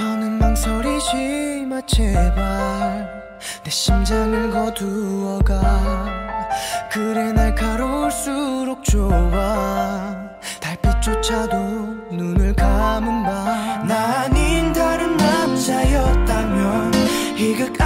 망설이지 마 제발. 내 심장을 거두어가. 그래 날카로울수록 좋아. 달빛조차도 눈을 감은 밤나 아닌 다른 남자였다면 이극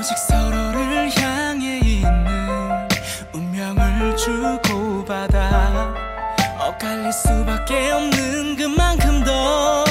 오직 서로를 향해 있는 운명을 주고받아 엇갈릴 수밖에 없는 그만큼 더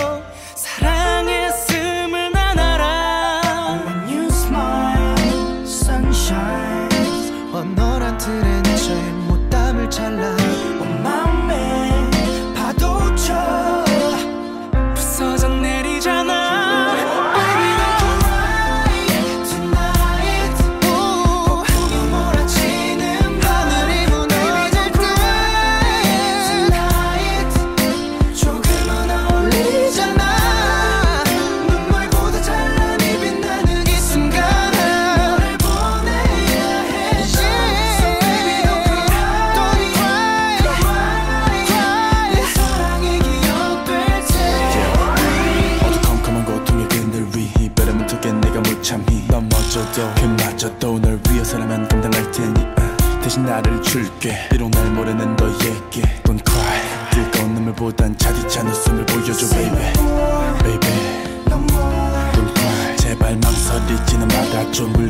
그마저도 널 위해서라면 감당할 테니 어, 대신 나를 줄게. 비록 날 모르는 너에게. Don't cry. 뜨거운 눈물보단 차디찬 웃음을 보여줘 baby. baby. Don't cry. 제발 망설이지는 말아줘. 물